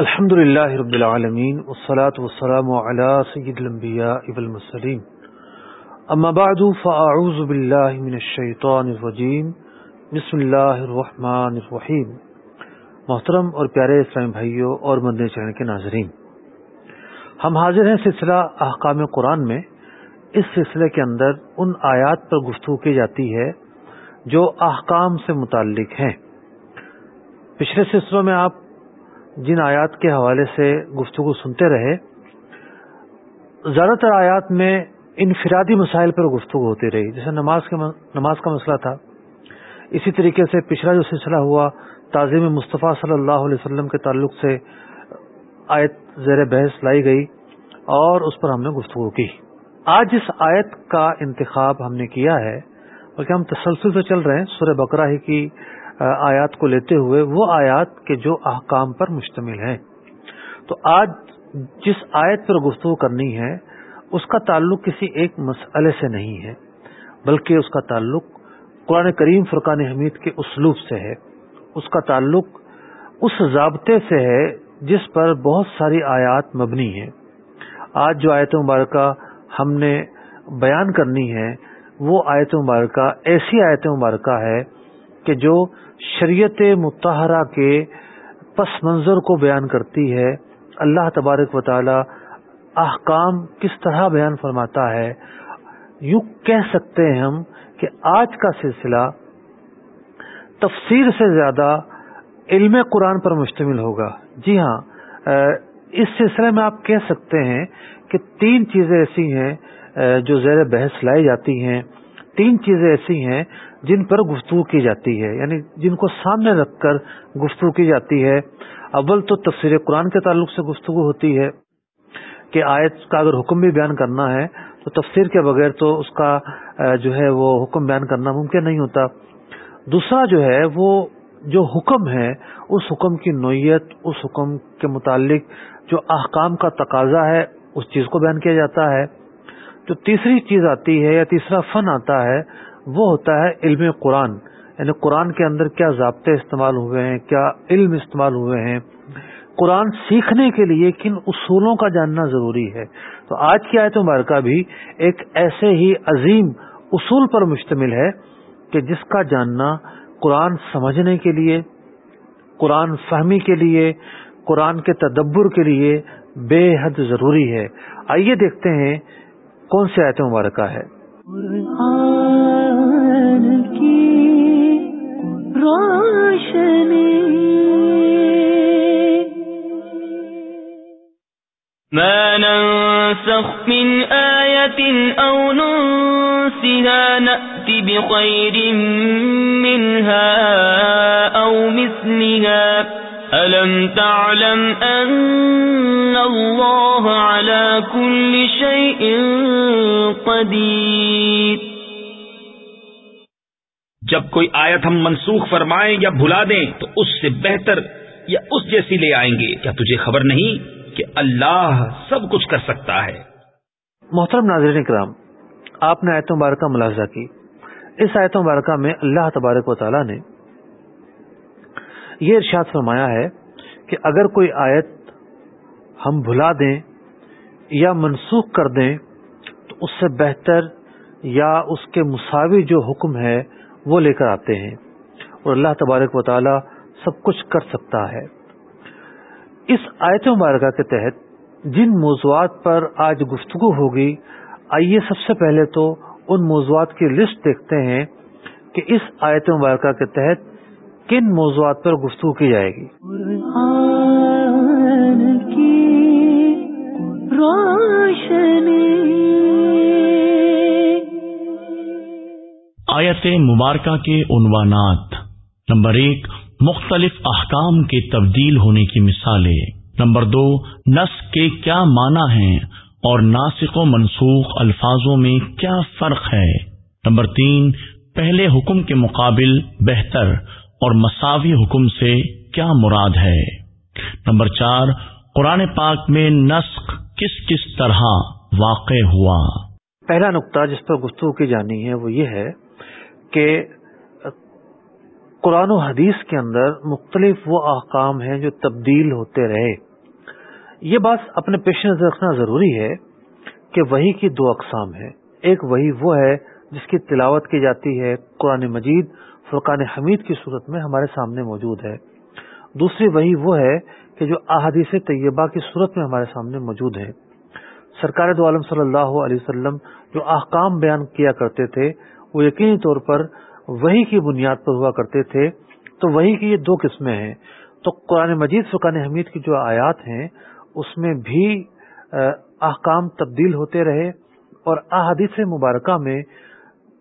الحمد للہ رب العالمین والصلاة والسلام على سید الانبیاء والمسلیم اما بعد فاعوذ باللہ من الشیطان الرجیم. بسم اللہ الرحمن الرحیم. محترم اور پیارے اسلامی بھائیوں اور مدنی چین کے ناظرین، ہم حاضر ہیں سلسلہ احکام قرآن میں. اس سلسلے کے اندر ان آیات پر گفتگو کی جاتی ہے جو احکام سے متعلق ہیں. پچھلے سلسلوں میں آپ جن آیات کے حوالے سے گفتگو سنتے رہے، زیادہ تر آیات میں انفرادی مسائل پر گفتگو ہوتی رہی، جیسے نماز نماز کا مسئلہ تھا۔ اسی طریقے سے پچھلا جو سلسلہ ہوا، تعظیم مصطفیٰ صلی اللہ علیہ وسلم کے تعلق سے آیت زیر بحث لائی گئی اور اس پر ہم نے گفتگو کی۔ آج اس آیت کا انتخاب ہم نے کیا ہے، بلکہ ہم تسلسل سے چل رہے ہیں۔ سورہ بکرا ہی کی آیات کو لیتے ہوئے وہ آیات کے جو احکام پر مشتمل ہیں۔ تو آج جس آیت پر گفتگو کرنی ہے، اس کا تعلق کسی ایک مسئلے سے نہیں ہے، بلکہ اس کا تعلق قرآن کریم فرقان حمید کے اسلوب سے ہے۔ اس کا تعلق اس ضابطے سے ہے جس پر بہت ساری آیات مبنی ہیں۔ آج جو آیت مبارکہ ہم نے بیان کرنی ہے، وہ آیت مبارکہ ایسی آیت مبارکہ ہے کہ جو شریعت متحرہ کے پس منظر کو بیان کرتی ہے، اللہ تبارک و تعالی احکام کس طرح بیان فرماتا ہے، یوں کہہ سکتے ہیں ہم کہ آج کا سلسلہ تفسیر سے زیادہ علم قرآن پر مشتمل ہوگا۔ جی ہاں اس سلسلے میں آپ کہہ سکتے ہیں کہ تین چیزیں ایسی ہیں جو زیر بحث لائی جاتی ہیں۔ تین چیزیں ایسی ہیں جن پر گفتگو کی جاتی ہے یعنی جن کو سامنے رکھ کر گفتگو کی جاتی ہے۔ اول تو تفسیر قرآن کے تعلق سے گفتگو ہوتی ہے کہ آیت کا اگر حکم بھی بیان کرنا ہے، تو تفسیر کے بغیر تو اس کا جو ہے وہ حکم بیان کرنا ممکن نہیں ہوتا۔ دوسرا جو ہے، وہ جو حکم ہے، اس حکم کی نوعیت، اس حکم کے متعلق جو احکام کا تقاضا ہے، اس چیز کو بیان کیا جاتا ہے۔ جو تیسری چیز آتی ہے یا تیسرا فن آتا ہے وہ ہوتا ہے علم قرآن۔ یعنی قرآن کے اندر کیا ضابطے استعمال ہوئے ہیں، کیا علم استعمال ہوئے ہیں۔ قرآن سیکھنے کے لیے کن اصولوں کا جاننا ضروری ہے۔ تو آج کی آیت مبارکہ بھی ایک ایسے ہی عظیم اصول پر مشتمل ہے کہ جس کا جاننا قرآن سمجھنے کے لیے، قرآن فہمی کے لیے، قرآن کے تدبر کے لیے بے حد ضروری ہے۔ آئیے دیکھتے ہیں کون سی آیت مبارکہ ہے۔ ما ننسخ من آية أو ننسها نأتي بخير منها أو مثلها ألم تعلم أن الله على كل شيء قدير جب کوئی آیت ہم منسوخ فرمائیں یا بھلا دیں تو اس سے بہتر یا اس جیسی لے آئیں گے۔ کیا تجھے خبر نہیں کہ اللہ سب کچھ کر سکتا ہے؟ محترم ناظرین کرام آپ نے آیت مبارکہ ملاحظہ کی۔ اس آیت مبارکہ میں اللہ تبارک و تعالی نے یہ ارشاد فرمایا ہے کہ اگر کوئی آیت ہم بھلا دیں یا منسوخ کر دیں، تو اس سے بہتر یا اس کے مساوی جو حکم ہے وہ لے کر آتے ہیں۔ اور اللہ تبارک و تعالی سب کچھ کر سکتا ہے۔ اس آیت مبارکہ کے تحت جن موضوعات پر آج گفتگو ہوگی، آئیے سب سے پہلے تو ان موضوعات کی لسٹ دیکھتے ہیں کہ اس آیت مبارکہ کے تحت کن موضوعات پر گفتگو کی جائے گی؟ آیت مبارکہ کے عنوانات۔ نمبر ایک مختلف احکام کے تبدیل ہونے کی مثالیں۔ نمبر دو نس کے کیا معنی ہیں اور ناسک و منسوخ الفاظوں میں کیا فرق ہے۔ نمبر تین پہلے حکم کے مقابل بہتر۔ اور مساوی حکم سے کیا مراد ہے؟ نمبر چار، قرآن پاک میں نسخ کس کس طرح واقع ہوا؟ پہلا نقطہ جس پر گفتگو کی جانی ہے وہ یہ ہے کہ قرآن و حدیث کے اندر مختلف وہ احکام ہیں جو تبدیل ہوتے رہے۔ یہ بات اپنے پیش نظر رکھنا ضروری ہے کہ وہی کی دو اقسام ہے ایک وہی وہ ہے جس کی تلاوت کی جاتی ہے قرآن مجید فرقان حمید کی صورت میں ہمارے سامنے موجود ہے۔ دوسری وہی وہ ہے کہ جو احادیث طیبہ کی صورت میں ہمارے سامنے موجود ہے۔ سرکار دو عالم صلی اللہ علیہ وسلم جو احکام بیان کیا کرتے تھے، وہ یقینی طور پر وہی کی بنیاد پر ہوا کرتے تھے۔ تو وہی کی یہ دو قسمیں ہیں۔ تو قرآن مجید، فرقان حمید کی جو آیات ہیں، اس میں بھی احکام تبدیل ہوتے رہے اور احادیث مبارکہ میں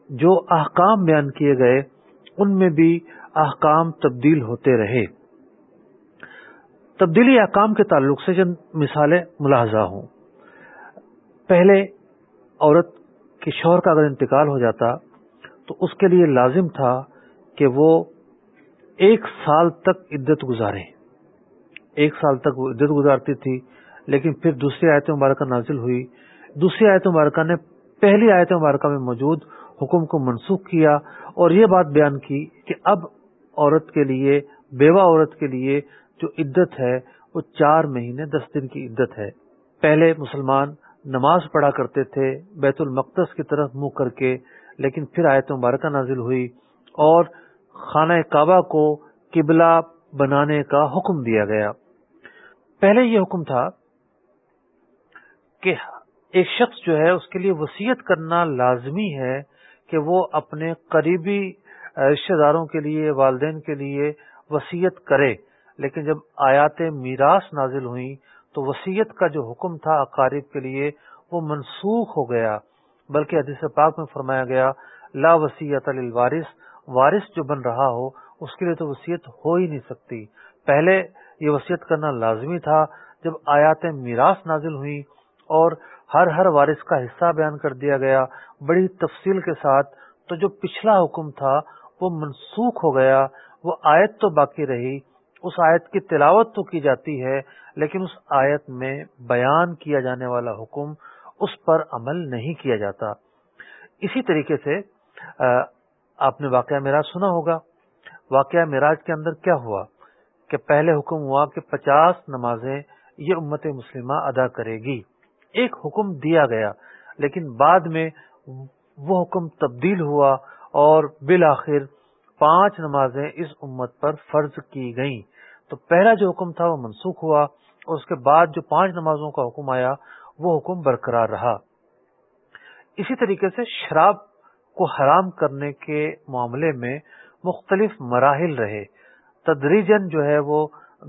جو احکام بیان کیے گئے ان میں بھی احکام تبدیل ہوتے رہے۔ تبدیلی احکام کے تعلق سے چند مثالیں ملاحظہ ہوں۔ پہلے عورت کے شوہر کا اگر انتقال ہو جاتا تو اس کے لیے لازم تھا کہ وہ ایک سال تک عدت گزارے۔ ایک سال تک وہ عدت گزارتی تھی، لیکن پھر دوسری آیت مبارکہ نازل ہوئی۔ دوسری آیت مبارکہ نے پہلی آیت مبارکہ میں موجود حکم کو منسوخ کیا اور یہ بات بیان کی کہ اب عورت کے لیے، بیوہ عورت کے لیے جو عدت ہے، وہ چار مہینے، دس دن کی عدت ہے۔ پہلے مسلمان نماز پڑھا کرتے تھے، بیت المقدس کی طرف منہ کر کے، لیکن پھر آیت مبارکہ نازل ہوئی اور خانہ کعبہ کو قبلہ بنانے کا حکم دیا گیا۔ پہلے یہ حکم تھا کہ ایک شخص جو ہے، اس کے لیے وسیعت کرنا لازمی ہے کہ وہ اپنے قریبی رشتے داروں کے لیے، والدین کے لیے وسیعت کرے۔ لیکن جب آیات میراث نازل ہوئی تو وسیعت کا جو حکم تھا اقارب کے لیے وہ منسوخ ہو گیا۔ بلکہ حدیث پاک میں فرمایا گیا، لا وسیعت الوارث وارث جو بن رہا ہو، اس کے لیے تو وسیعت ہو ہی نہیں سکتی۔ پہلے یہ وسیعت کرنا لازمی تھا جب آیات میراث نازل ہوئی اور ہر ہر وارث کا حصہ بیان کر دیا گیا۔ بڑی تفصیل کے ساتھ تو جو پچھلا حکم تھا وہ منسوخ ہو گیا، وہ آیت تو باقی رہی۔ اس آیت کی تلاوت تو کی جاتی ہے، لیکن اس آیت میں بیان کیا جانے والا حکم اس پر عمل نہیں کیا جاتا۔ اسی طریقے سے آپ نے واقعہ میراج سنا ہوگا۔ واقعہ میراج کے اندر کیا ہوا؟ کہ پہلے حکم ہوا کہ پچاس نمازیں یہ امت مسلمہ ادا کرے گی۔ ایک حکم دیا گیا، لیکن بعد میں وہ حکم تبدیل ہوا اور بالآخر پانچ نمازیں اس امت پر فرض کی گئیں۔ تو پہلا جو حکم تھا وہ منسوخ ہوا، اور اس کے بعد جو پانچ نمازوں کا حکم آیا، وہ حکم برقرار رہا۔ اسی طریقے سے شراب کو حرام کرنے کے معاملے میں مختلف مراحل رہے۔ تدریجن جو ہے وہ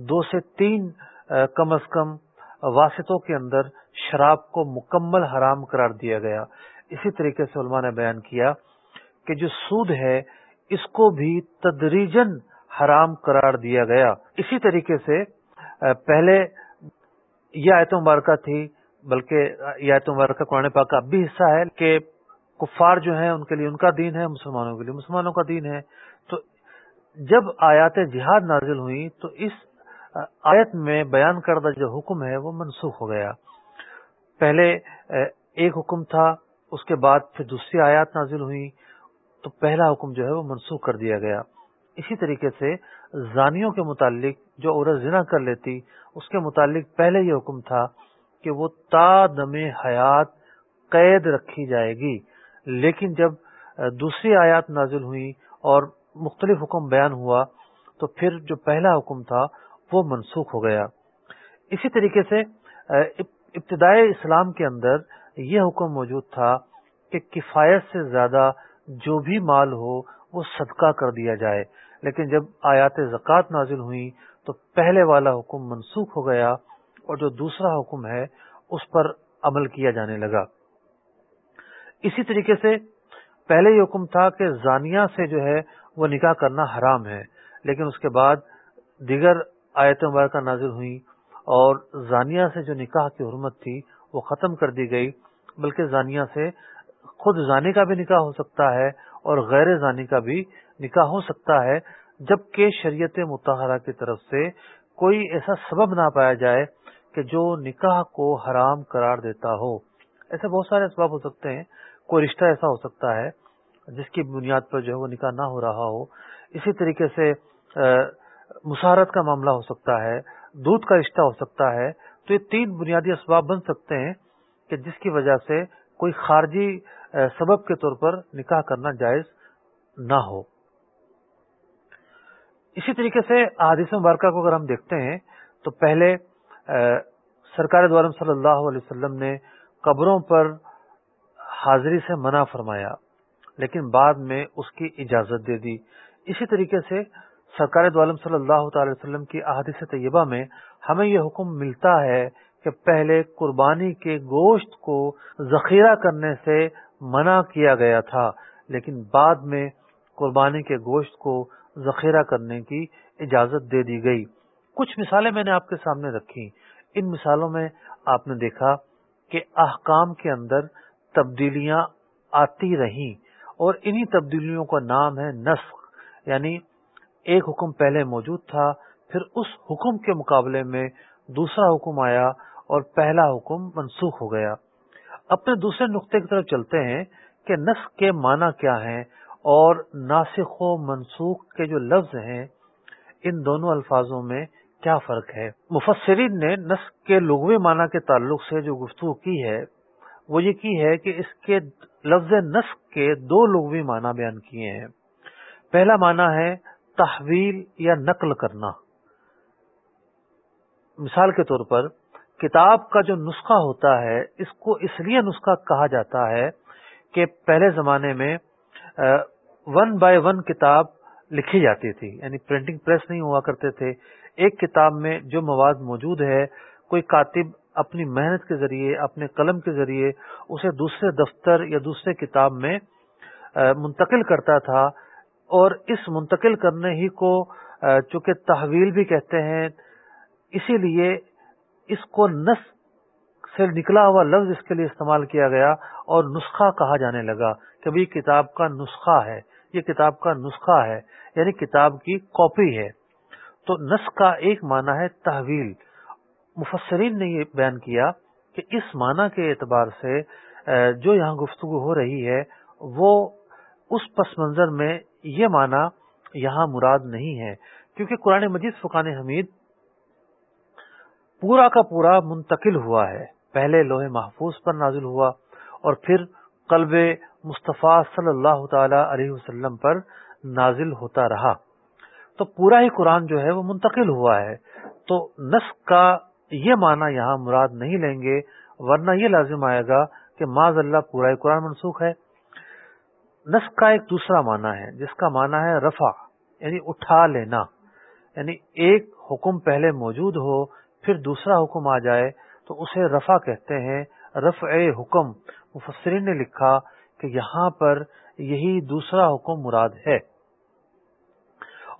دو سے تین کم از کم واسطوں کے اندر شراب کو مکمل حرام قرار دیا گیا۔ اسی طریقے سے علماء نے بیان کیا کہ جو سود ہے، اس کو بھی تدریجن حرام قرار دیا گیا۔ اسی طریقے سے پہلے یہ آیت مبارکہ تھی، بلکہ یہ آیت مبارکہ قرآن پاک کا اب بھی حصہ ہے کہ کفار جو ہیں، ان کے لیے ان کا دین ہے، مسلمانوں کے لیے مسلمانوں کا دین ہے۔ تو جب آیات جہاد نازل ہوئی تو اس آیت میں بیان کردہ جو حکم ہے، وہ منسوخ ہو گیا۔ پہلے ایک حکم تھا، اس کے بعد پھر دوسری آیات نازل ہوئی تو پہلا حکم جو ہے وہ منسوخ کر دیا گیا۔ اسی طریقے سے زانیوں کے متعلق جو عورت زنا کر لیتی، اس کے متعلق پہلے یہ حکم تھا کہ وہ تا دم حیات قید رکھی جائے گی۔ لیکن جب دوسری آیات نازل ہوئی اور مختلف حکم بیان ہوا، تو پھر جو پہلا حکم تھا وہ منسوخ ہو گیا۔ اسی طریقے سے ابتدائی اسلام کے اندر یہ حکم موجود تھا کہ کفایت سے زیادہ جو بھی مال ہو وہ صدقہ کر دیا جائے۔ لیکن جب آیات زکوٰۃ نازل ہوئی تو پہلے والا حکم منسوخ ہو گیا اور جو دوسرا حکم ہے اس پر عمل کیا جانے لگا۔ اسی طریقے سے پہلے یہ حکم تھا کہ زانیہ سے جو ہے وہ نکاح کرنا حرام ہے، لیکن اس کے بعد دیگر آیت مبارکہ نازل ہوئی اور زانیہ سے جو نکاح کی حرمت تھی وہ ختم کر دی گئی، بلکہ زانیہ سے خود زانی کا بھی نکاح ہو سکتا ہے اور غیر زانی کا بھی نکاح ہو سکتا ہے، جبکہ شریعت متحرہ کی طرف سے کوئی ایسا سبب نہ پایا جائے کہ جو نکاح کو حرام قرار دیتا ہو۔ ایسے بہت سارے اسباب ہو سکتے ہیں، کوئی رشتہ ایسا ہو سکتا ہے جس کی بنیاد پر جو ہے وہ نکاح نہ ہو رہا ہو۔ اسی طریقے سے مسارت کا معاملہ ہو سکتا ہے۔ دودھ کا رشتہ ہو سکتا ہے، تو یہ تین بنیادی اسباب بن سکتے ہیں کہ جس کی وجہ سے کوئی خارجی سبب کے طور پر نکاح کرنا جائز نہ ہو۔ اسی طریقے سے احادیث مبارکہ کو اگر ہم دیکھتے ہیں، تو پہلے سرکار دوارم صلی اللہ علیہ وسلم نے قبروں پر حاضری سے منع فرمایا، لیکن بعد میں اس کی اجازت دے دی۔ اسی طریقے سے سرکار دعالم صلی اللہ تعالی وسلم کی احادیث طیبہ میں ہمیں یہ حکم ملتا ہے کہ پہلے قربانی کے گوشت کو ذخیرہ کرنے سے منع کیا گیا تھا، لیکن بعد میں قربانی کے گوشت کو ذخیرہ کرنے کی اجازت دے دی گئی۔ کچھ مثالیں میں نے آپ کے سامنے رکھی ان مثالوں میں آپ نے دیکھا کہ احکام کے اندر تبدیلیاں آتی رہیں اور انہی تبدیلیوں کا نام ہے نسخ یعنی ایک حکم پہلے موجود تھا، پھر اس حکم کے مقابلے میں دوسرا حکم آیا اور پہلا حکم منسوخ ہو گیا۔ اپنے دوسرے نقطے کی طرف چلتے ہیں کہ نسخ کے معنی کیا ہیں اور ناسخ و منسوخ کے جو لفظ ہیں، ان دونوں الفاظوں میں کیا فرق ہے؟ مفسرین نے نسخ کے لغوی معنی کے تعلق سے جو گفتگو کی ہے، وہ یہ کی ہے کہ اس کے لفظ نسخ کے دو لغوی معنی بیان کیے ہیں۔ پہلا معنی ہے تحویل یا نقل کرنا۔ مثال کے طور پر کتاب کا جو نسخہ ہوتا ہے، اس کو اس لیے نسخہ کہا جاتا ہے کہ پہلے زمانے میں ون بائی ون کتاب لکھی جاتی تھی یعنی پرنٹنگ پریس نہیں ہوا کرتے تھے۔ ایک کتاب میں جو مواد موجود ہے، کوئی کاتب اپنی محنت کے ذریعے، اپنے قلم کے ذریعے، اسے دوسرے دفتر یا دوسرے کتاب میں منتقل کرتا تھا۔ اور اس منتقل کرنے ہی کو چونکہ تحویل بھی کہتے ہیں، اسی لیے اس کو نس سے نکلا ہوا لفظ اس کے لیے استعمال کیا گیا اور نسخہ کہا جانے لگا کہ بھائی کتاب کا نسخہ ہے، یہ کتاب کا نسخہ ہے یعنی کتاب کی کاپی ہے۔ تو نسخ کا ایک معنی ہے تحویل۔ مفسرین نے یہ بیان کیا کہ اس معنی کے اعتبار سے جو یہاں گفتگو ہو رہی ہے، وہ اس پس منظر میں یہ معنی یہاں مراد نہیں ہے، کیونکہ قرآن مجید فقان حمید پورا کا پورا منتقل ہوا ہے۔ پہلے لوہے محفوظ پر نازل ہوا اور پھر قلب مصطفیٰ صلی اللہ تعالی علیہ وسلم پر نازل ہوتا رہا۔ تو پورا ہی قرآن جو ہے وہ منتقل ہوا ہے۔ تو نسخ کا یہ معنی یہاں مراد نہیں لیں گے، ورنہ یہ لازم آئے گا کہ معذ اللہ پورا ہی قرآن منسوخ ہے۔ نسخ کا ایک دوسرا معنی ہے، جس کا معنی ہے رفع یعنی اٹھا لینا۔ یعنی ایک حکم پہلے موجود ہو، پھر دوسرا حکم آ جائے، تو اسے رفع کہتے ہیں۔ رفع حکم، مفسرین نے لکھا کہ یہاں پر یہی دوسرا حکم مراد ہے۔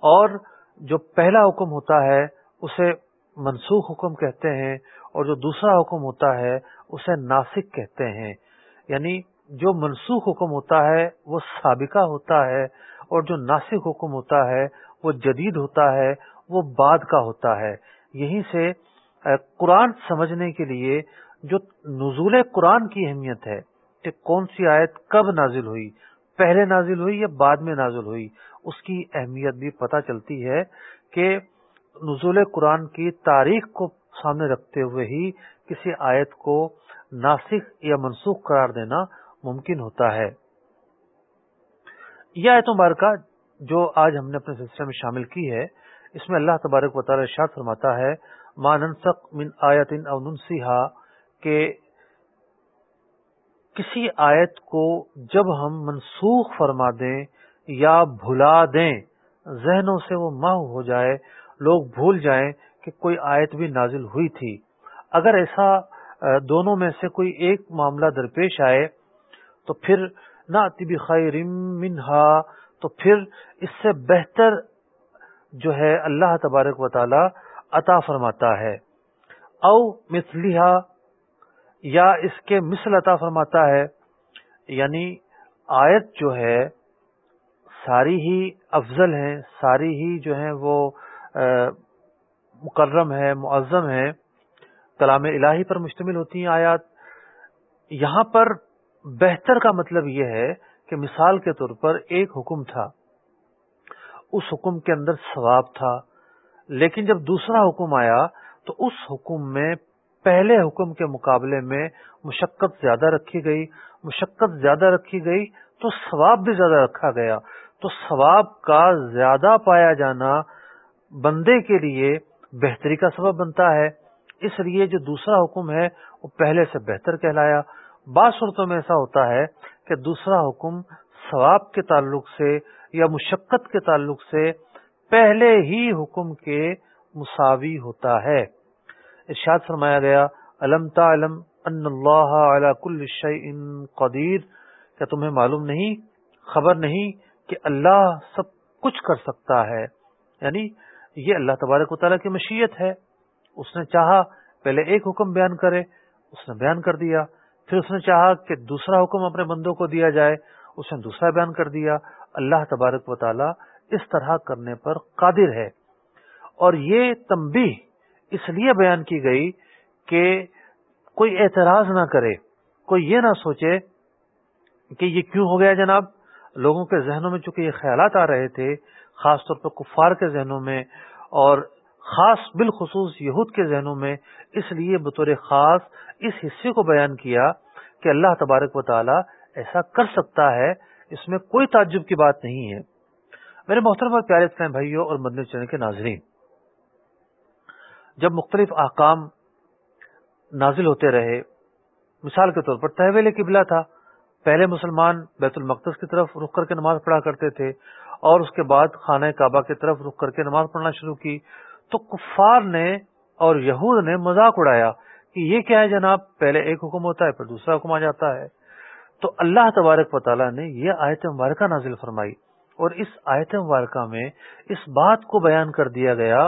اور جو پہلا حکم ہوتا ہے، اسے منسوخ حکم کہتے ہیں، اور جو دوسرا حکم ہوتا ہے، اسے ناسک کہتے ہیں۔ یعنی جو منسوخ حکم ہوتا ہے وہ سابقہ ہوتا ہے اور جو ناسک حکم ہوتا ہے وہ جدید ہوتا ہے، وہ بعد کا ہوتا ہے۔ یہیں سے قرآن سمجھنے کے لیے جو نزول قرآن کی اہمیت ہے، کہ کون سی آیت کب نازل ہوئی، پہلے نازل ہوئی یا بعد میں نازل ہوئی، اس کی اہمیت بھی پتہ چلتی ہے کہ نزول قرآن کی تاریخ کو سامنے رکھتے ہوئے ہی کسی آیت کو ناسک یا منسوخ قرار دینا ممکن ہوتا ہے۔ یہ آیت مبارکہ جو آج ہم نے اپنے سلسلے میں شامل کی ہے، اس میں اللہ تبارک و تعالی ارشاد فرماتا ہے ماننسق من آیت او ننسیہا کہ کسی آیت کو جب ہم منسوخ فرما دیں یا بھلا دیں، ذہنوں سے وہ محو ہو جائے، لوگ بھول جائیں کہ کوئی آیت بھی نازل ہوئی تھی۔ اگر ایسا دونوں میں سے کوئی ایک معاملہ درپیش آئے تو پھر نہ طبی خیر منہا، تو پھر اس سے بہتر جو ہے اللہ تبارک و تعالی عطا فرماتا ہے۔ او مثلیہ یا اس کے مثل عطا فرماتا ہے۔ یعنی آیت جو ہے، ساری ہی افضل ہیں، ساری ہی جو ہیں وہ مکرم ہے معظم ہے کلام الہی پر مشتمل ہوتی ہیں آیات۔ یہاں پر بہتر کا مطلب یہ ہے کہ مثال کے طور پر ایک حکم تھا۔ اس حکم کے اندر ثواب تھا، لیکن جب دوسرا حکم آیا تو اس حکم میں پہلے حکم کے مقابلے میں مشقت زیادہ رکھی گئی۔ مشقت زیادہ رکھی گئی تو ثواب بھی زیادہ رکھا گیا۔ تو ثواب کا زیادہ پایا جانا بندے کے لیے بہتری کا سبب بنتا ہے۔ اس لیے جو دوسرا حکم ہے، وہ پہلے سے بہتر کہلایا۔ بعض صورتوں میں ایسا ہوتا ہے کہ دوسرا حکم ثواب کے تعلق سے یا مشقت کے تعلق سے پہلے ہی حکم کے مساوی ہوتا ہے۔ ارشاد فرمایا گیا علم تعلم ان اللہ علی کل شیء قدیر کیا تمہیں معلوم نہیں، خبر نہیں کہ اللہ سب کچھ کر سکتا ہے۔ یعنی یہ اللہ تبارک و تعالیٰ کی مشیت ہے۔ اس نے چاہا، پہلے ایک حکم بیان کرے، اس نے بیان کر دیا۔ پھر اس نے چاہا کہ دوسرا حکم اپنے بندوں کو دیا جائے، اس نے دوسرا بیان کر دیا۔ اللہ تبارک و تعالیٰ اس طرح کرنے پر قادر ہے۔ اور یہ تمبی اس لیے بیان کی گئی کہ کوئی اعتراض نہ کرے، کوئی یہ نہ سوچے کہ یہ کیوں ہو گیا جناب؟ لوگوں کے ذہنوں میں چونکہ یہ خیالات آ رہے تھے، خاص طور پر کفار کے ذہنوں میں اور خاص بالخصوص یہود کے ذہنوں میں اس لیے بطور خاص اس حصے کو بیان کیا کہ اللہ تبارک و تعالی ایسا کر سکتا ہے، اس میں کوئی تعجب کی بات نہیں ہے۔ میرے محترم اور پیارے اسلام بھائیوں اور مدنی چین کے ناظرین، جب مختلف احکام نازل ہوتے رہے، مثال کے طور پر تحویل قبلہ تھا۔ پہلے مسلمان بیت المقدس کی طرف رخ کر کے نماز پڑھا کرتے تھے اور اس کے بعد خانہ کعبہ کی طرف رخ کر کے نماز پڑھنا شروع کی۔ تو کفار نے اور یہود نے مذاق اڑایا کہ یہ کیا ہے جناب؟ پہلے ایک حکم ہوتا ہے، پھر دوسرا حکم آ جاتا ہے۔ تو اللہ تبارک و تعالیٰ نے یہ آیت مبارکہ نازل فرمائی اور اس آیت مبارکہ میں اس بات کو بیان کر دیا گیا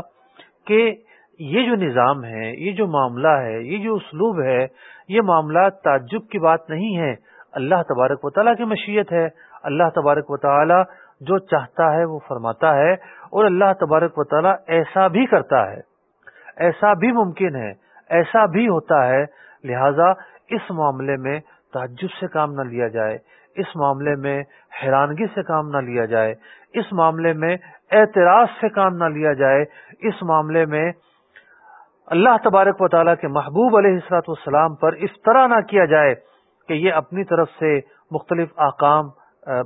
کہ یہ جو نظام ہے، یہ جو معاملہ ہے، یہ جو اسلوب ہے، یہ معاملہ تعجب کی بات نہیں ہے۔ اللہ تبارک و تعالیٰ کی مشیت ہے۔ اللہ تبارک و تعالیٰ جو چاہتا ہے وہ فرماتا ہے اور اللہ تبارک و تعالیٰ ایسا بھی کرتا ہے، ایسا بھی ممکن ہے، ایسا بھی ہوتا ہے۔ لہذا اس معاملے میں تعجب سے کام نہ لیا جائے، اس معاملے میں حیرانگی سے کام نہ لیا جائے، اس معاملے میں اعتراض سے کام نہ لیا جائے۔ اس معاملے میں اللہ تبارک و تعالیٰ کے محبوب علیہ السلاط والسلام پر اس طرح نہ کیا جائے کہ یہ اپنی طرف سے مختلف آکام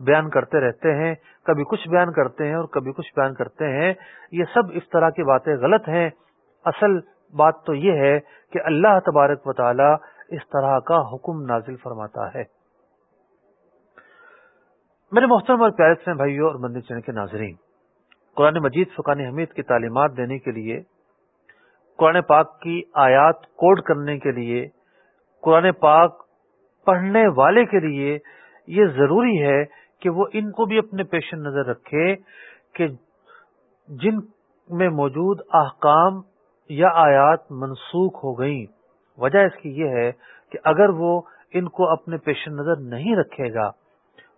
بیان کرتے رہتے ہیں، کبھی کچھ بیان کرتے ہیں اور کبھی کچھ بیان کرتے ہیں۔ یہ سب اس طرح کی باتیں غلط ہیں۔ اصل بات تو یہ ہے کہ اللہ تبارک و تعالی اس طرح کا حکم نازل فرماتا ہے۔ میرے محترم اور پیارے سے بھائیوں اور مندر چین کے ناظرین، قرآن مجید فقان حمید کی تعلیمات دینے کے لیے، قرآن پاک کی آیات کوڈ کرنے کے لیے، قرآن پاک پڑھنے والے کے لیے یہ ضروری ہے کہ وہ ان کو بھی اپنے پیش نظر رکھے کہ جن میں موجود احکام یا آیات منسوخ ہو گئیں۔ وجہ اس کی یہ ہے کہ اگر وہ ان کو اپنے پیش نظر نہیں رکھے گا،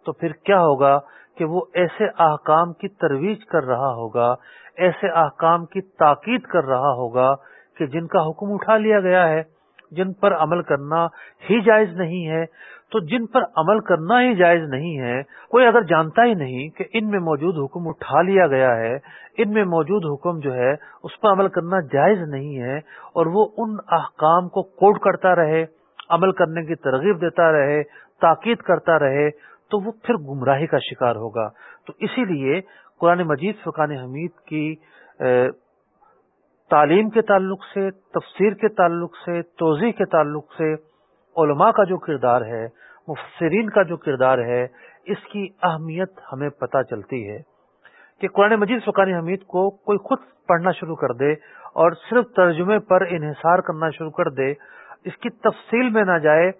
تو پھر کیا ہوگا کہ وہ ایسے احکام کی ترویج کر رہا ہوگا، ایسے احکام کی تاکید کر رہا ہوگا کہ جن کا حکم اٹھا لیا گیا ہے، جن پر عمل کرنا ہی جائز نہیں ہے۔ تو جن پر عمل کرنا ہی جائز نہیں ہے، کوئی اگر جانتا ہی نہیں کہ ان میں موجود حکم اٹھا لیا گیا ہے، ان میں موجود حکم جو ہے، اس پر عمل کرنا جائز نہیں ہے، اور وہ ان احکام کو کوڈ کرتا رہے، عمل کرنے کی ترغیب دیتا رہے، تاکید کرتا رہے، تو وہ پھر گمراہی کا شکار ہوگا۔ تو اسی لیے قرآن مجید فقان حمید کی تعلیم کے تعلق سے، تفسیر کے تعلق سے، توضیح کے تعلق سے علماء کا جو کردار ہے، مفسرین کا جو کردار ہے، اس کی اہمیت ہمیں پتہ چلتی ہے کہ قرآن مجید فقانی حمید کو کوئی خود پڑھنا شروع کر دے اور صرف ترجمے پر انحصار کرنا شروع کر دے، اس کی تفصیل میں نہ جائے،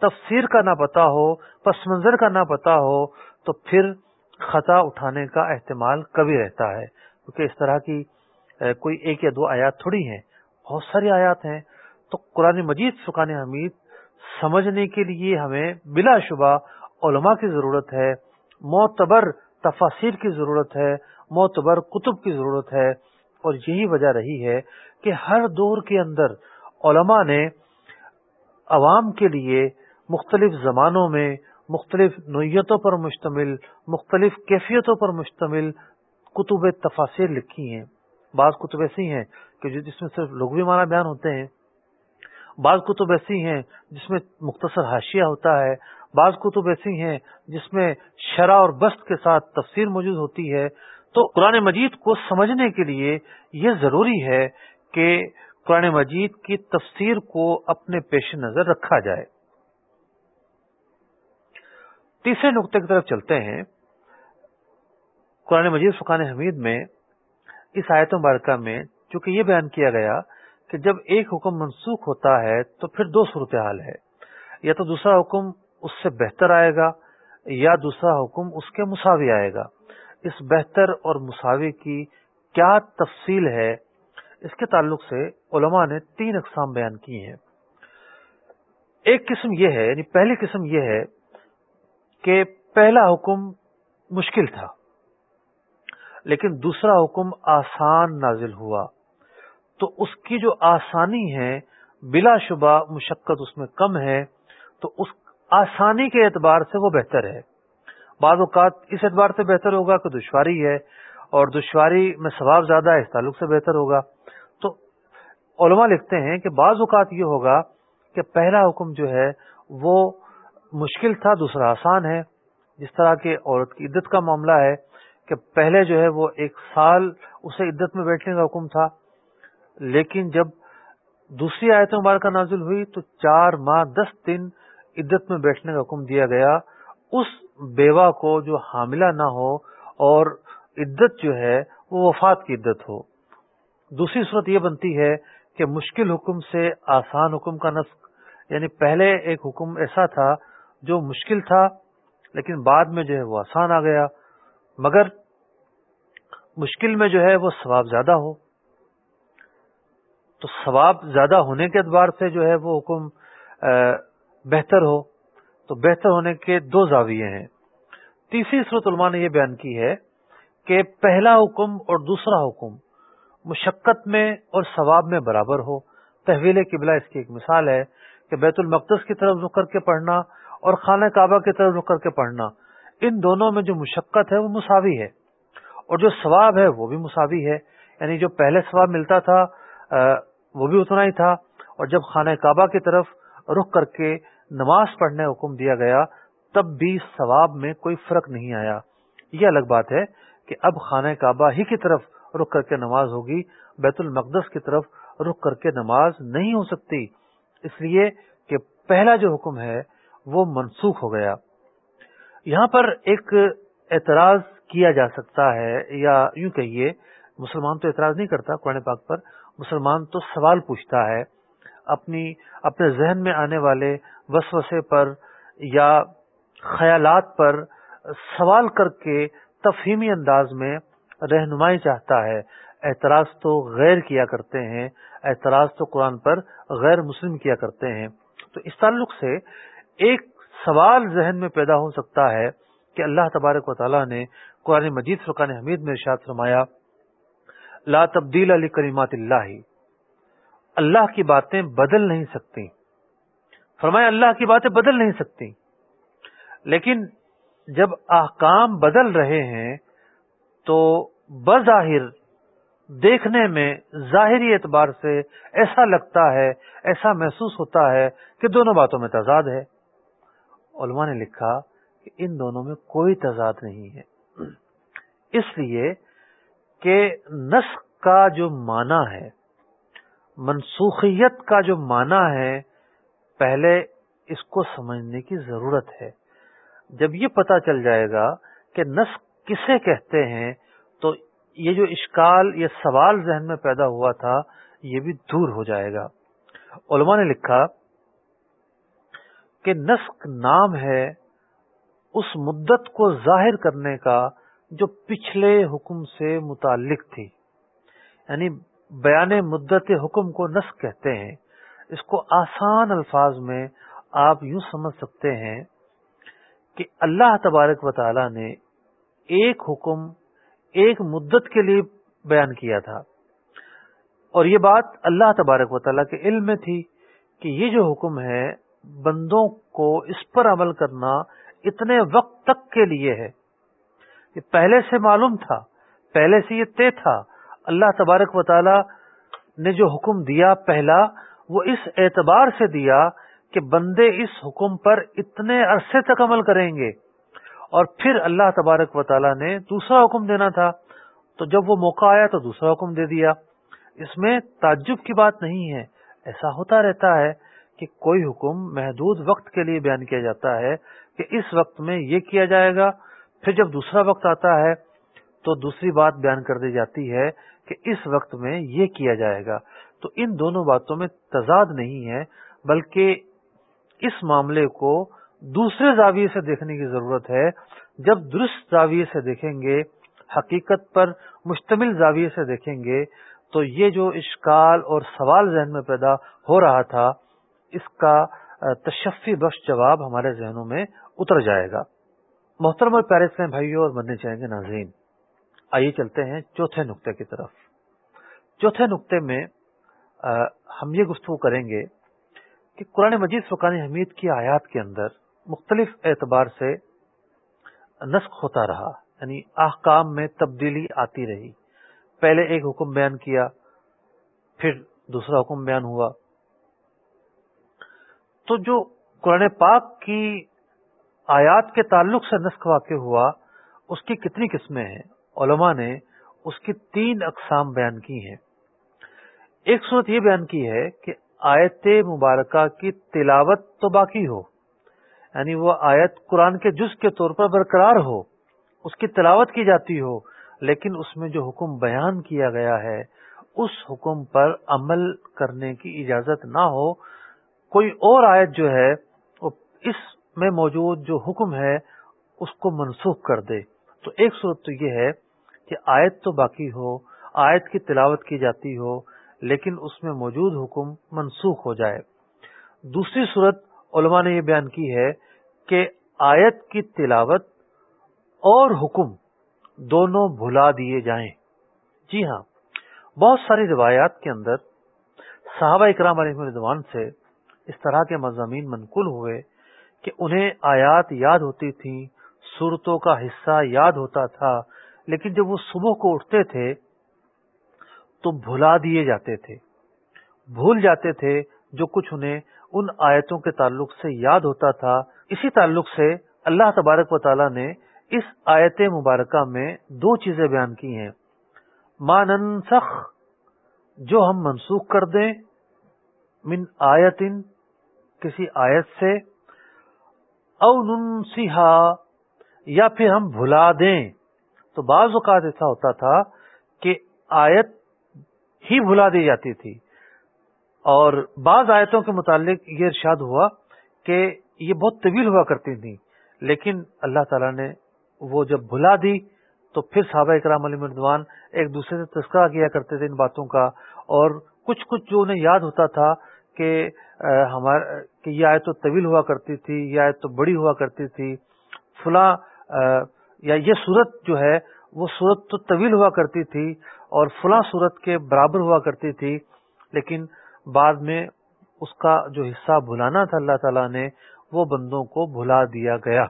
تفسیر کا نہ پتا ہو، پس منظر کا نہ پتا ہو، تو پھر خطا اٹھانے کا احتمال کبھی رہتا ہے۔ کیونکہ اس طرح کی کوئی ایک یا دو آیات تھوڑی ہیں، بہت ساری آیات ہیں۔ تو قرآن مجید فقان حمید سمجھنے کے لیے ہمیں بلا شبہ علماء کی ضرورت ہے، معتبر تفاصیر کی ضرورت ہے، معتبر کتب کی ضرورت ہے۔ اور یہی وجہ رہی ہے کہ ہر دور کے اندر علماء نے عوام کے لیے مختلف زمانوں میں مختلف نوعیتوں پر مشتمل، مختلف کیفیتوں پر مشتمل کتب تفاصر لکھی ہیں۔ بعض کتب ایسی ہیں کہ جس میں صرف لغوی معنی بیان ہوتے ہیں۔ بعض کتب ایسی ہیں جس میں مختصر حاشیہ ہوتا ہے، بعض کتب ایسی ہیں جس میں شرح اور بست کے ساتھ تفسیر موجود ہوتی ہے۔ تو قرآن مجید کو سمجھنے کے لیے یہ ضروری ہے کہ قرآن مجید کی تفسیر کو اپنے پیش نظر رکھا جائے۔ تیسرے نقطے کی طرف چلتے ہیں۔ قرآن مجید فقان حمید میں اس آیت مبارکہ میں چونکہ یہ بیان کیا گیا کہ جب ایک حکم منسوخ ہوتا ہے تو پھر دو صورتحال ہے۔ یا تو دوسرا حکم اس سے بہتر آئے گا یا دوسرا حکم اس کے مساوی آئے گا۔ اس بہتر اور مساوی کی کیا تفصیل ہے؟ اس کے تعلق سے علماء نے تین اقسام بیان کی ہیں۔ ایک قسم یہ ہے یعنی پہلی قسم یہ ہے کہ پہلا حکم مشکل تھا، لیکن دوسرا حکم آسان نازل ہوا۔ تو اس کی جو آسانی ہے، بلا شبہ مشقت اس میں کم ہے، تو اس آسانی کے اعتبار سے وہ بہتر ہے۔ بعض اوقات اس اعتبار سے بہتر ہوگا کہ دشواری ہے، اور دشواری میں ثواب زیادہ ہے، اس تعلق سے بہتر ہوگا۔ تو علماء لکھتے ہیں کہ بعض اوقات یہ ہوگا کہ پہلا حکم جو ہے، وہ مشکل تھا، دوسرا آسان ہے۔ جس طرح کے عورت کی عدت کا معاملہ ہے کہ پہلے جو ہے، وہ ایک سال اسے عدت میں بیٹھنے کا حکم تھا لیکن جب دوسری آیت مبارکہ نازل ہوئی تو چار ماہ دس دن عدت میں بیٹھنے کا حکم دیا گیا۔ اس بیوہ کو جو حاملہ نہ ہو اور عدت جو ہے وہ وفات کی عدت ہو۔ دوسری صورت یہ بنتی ہے کہ مشکل حکم سے آسان حکم کا نسخ یعنی پہلے ایک حکم ایسا تھا جو مشکل تھا لیکن بعد میں جو ہے وہ آسان آ گیا۔ مگر مشکل میں جو ہے وہ ثواب زیادہ ہو۔ تو ثواب زیادہ ہونے کے اعتبار سے جو ہے وہ حکم بہتر ہو۔ تو بہتر ہونے کے دو زاویے ہیں۔ تیسری صورت علماء نے یہ بیان کی ہے کہ پہلا حکم اور دوسرا حکم مشقت میں اور ثواب میں برابر ہو۔ تحویل قبلہ اس کی ایک مثال ہے کہ بیت المقدس کی طرف رک کر کے پڑھنا اور خانہ کعبہ کی طرف رک کر کے پڑھنا۔ ان دونوں میں جو مشقت ہے وہ مساوی ہے اور جو ثواب ہے وہ بھی مساوی ہے۔ یعنی جو پہلے ثواب ملتا تھا وہ بھی اتنا ہی تھا۔ اور جب خانہ کعبہ کی طرف رخ کر کے نماز پڑھنے حکم دیا گیا، تب بھی ثواب میں کوئی فرق نہیں آیا۔ یہ الگ بات ہے کہ اب خانہ کعبہ ہی کی طرف رخ کر کے نماز ہوگی، بیت المقدس کی طرف رخ کر کے نماز نہیں ہو سکتی۔ اس لیے کہ پہلا جو حکم ہے، وہ منسوخ ہو گیا۔ یہاں پر ایک اعتراض کیا جا سکتا ہے یا یوں کہیے، مسلمان تو اعتراض نہیں کرتا قرآن پاک پر مسلمان تو سوال پوچھتا ہے، اپنی، اپنے ذہن میں آنے والے وسوسے پر یا خیالات پر سوال کر کے تفہیمی انداز میں رہنمائی چاہتا ہے۔ اعتراض تو غیر کیا کرتے ہیں، اعتراض تو قرآن پر غیر مسلم کیا کرتے ہیں۔ تو اس تعلق سے ایک سوال ذہن میں پیدا ہو سکتا ہے کہ اللہ تبارک و تعالیٰ نے قرآن مجید فرقان حمید میں ارشاد فرمایا لا تبدیل علی کریمات اللہ۔ اللہ کی باتیں بدل نہیں سکتی فرمایا، اللہ کی باتیں بدل نہیں سکتی لیکن جب احکام بدل رہے ہیں، تو بظاہر دیکھنے میں ظاہری اعتبار سے ایسا لگتا ہے، ایسا محسوس ہوتا ہے کہ دونوں باتوں میں تضاد ہے۔ علماء نے لکھا کہ ان دونوں میں کوئی تضاد نہیں ہے۔ اس لیے کہ نسخ کا جو معنی ہے، منسوخیت کا جو معنی ہے، پہلے اس کو سمجھنے کی ضرورت ہے۔ جب یہ پتا چل جائے گا کہ نسخ کسے کہتے ہیں، تو یہ جو اشکال، یہ سوال ذہن میں پیدا ہوا تھا، یہ بھی دور ہو جائے گا۔ علماء نے لکھا کہ نسخ نام ہے، اس مدت کو ظاہر کرنے کا جو پچھلے حکم سے متعلق تھی یعنی بیان مدت حکم کو نسخ کہتے ہیں، اس کو آسان الفاظ میں آپ یوں سمجھ سکتے ہیں کہ اللہ تبارک و تعالی نے ایک حکم، ایک مدت کے لیے بیان کیا تھا۔ اور یہ بات اللہ تبارک و تعالیٰ کے علم میں تھی کہ یہ جو حکم ہے، بندوں کو اس پر عمل کرنا اتنے وقت تک کے لیے ہے۔ یہ پہلے سے معلوم تھا، پہلے سے یہ طے تھا۔ اللہ تبارک و تعالی نے جو حکم دیا پہلا، وہ اس اعتبار سے دیا کہ بندے اس حکم پر اتنے عرصے تک عمل کریں گے۔ اور پھر اللہ تبارک و تعالیٰ نے دوسرا حکم دینا تھا۔ تو جب وہ موقع آیا تو دوسرا حکم دے دیا۔ اس میں تعجب کی بات نہیں ہے، ایسا ہوتا رہتا ہے کہ کوئی حکم محدود وقت کے لیے بیان کیا جاتا ہے کہ اس وقت میں یہ کیا جائے گا۔ پھر جب دوسرا وقت آتا ہے تو دوسری بات بیان کر دی جاتی ہے کہ اس وقت میں یہ کیا جائے گا۔ تو ان دونوں باتوں میں تضاد نہیں ہے، بلکہ اس معاملے کو دوسرے زاویے سے دیکھنے کی ضرورت ہے۔ جب درست زاویے سے دیکھیں گے، حقیقت پر مشتمل زاویے سے دیکھیں گے، تو یہ جو اشکال اور سوال ذہن میں پیدا ہو رہا تھا، اس کا تشفی بخش جواب ہمارے ذہنوں میں اتر جائے گا۔ محترم اور پیرس میں بھائیوں اور بننے چاہیں گے ناظرین، آئیے چلتے ہیں چوتھے نقطے کی طرف۔ چوتھے نقطے میں ہم یہ گفتگو کریں گے کہ قرآن مجید فقان حمید کی آیات کے اندر مختلف اعتبار سے نسخ ہوتا رہا یعنی احکام میں تبدیلی آتی رہی۔ پہلے ایک حکم بیان کیا، پھر دوسرا حکم بیان ہوا۔ تو جو قرآن پاک کی آیات کے تعلق سے نسخ واقع ہوا، اس کی کتنی قسمیں ہیں؟ علماء نے اس کی تین اقسام بیان کی ہیں۔ ایک صورت یہ بیان کی ہے کہ آیت مبارکہ کی تلاوت تو باقی ہو یعنی وہ آیت قرآن کے جز کے طور پر برقرار ہو، اس کی تلاوت کی جاتی ہو، لیکن اس میں جو حکم بیان کیا گیا ہے، اس حکم پر عمل کرنے کی اجازت نہ ہو، کوئی اور آیت جو ہے، وہ اس میں موجود جو حکم ہے، اس کو منسوخ کر دے۔ تو ایک صورت تو یہ ہے کہ آیت تو باقی ہو، آیت کی تلاوت کی جاتی ہو، لیکن اس میں موجود حکم منسوخ ہو جائے۔ دوسری صورت علماء نے یہ بیان کی ہے کہ آیت کی تلاوت اور حکم دونوں بھلا دیے جائیں۔ جی ہاں بہت ساری روایات کے اندر صحابہ اکرام علیہ رضوان سے اس طرح کے مضامین منقول ہوئے۔ کہ انہیں آیات یاد ہوتی تھی صورتوں کا حصہ یاد ہوتا تھا، لیکن جب وہ صبح کو اٹھتے تھے تو بھلا دیے جاتے تھے۔ بھول جاتے تھے جو کچھ انہیں ان آیتوں کے تعلق سے یاد ہوتا تھا۔ اسی تعلق سے اللہ تبارک و تعالی نے اس آیت مبارکہ میں دو چیزیں بیان کی ہیں۔ ماننسخ جو ہم منسوخ کر دیں، من آیتن، کسی آیت سے او ننسیحا یا پھر ہم بھلا دیں۔ تو بعض اوقات ایسا ہوتا تھا کہ آیت ہی بھلا دی جاتی تھی۔ اور بعض آیتوں کے متعلق یہ ارشاد ہوا کہ یہ بہت طویل ہوا کرتی تھی لیکن اللہ تعالیٰ نے وہ جب بھلا دی تو پھر صحابہ اکرام علی مردوان ایک دوسرے سے تذکرہ کیا کرتے تھے ان باتوں کا۔ اور کچھ کچھ جو انہیں یاد ہوتا تھا کہ کہ یہ آیت تو طویل ہوا کرتی تھی، یہ آیت تو بڑی ہوا کرتی تھی، فلاں یا یہ صورت جو ہے، وہ صورت تو طویل ہوا کرتی تھی اور فلاں صورت کے برابر ہوا کرتی تھی، لیکن بعد میں اس کا جو حصہ بھلانا تھا اللہ تعالیٰ نے، وہ بندوں کو بھلا دیا گیا۔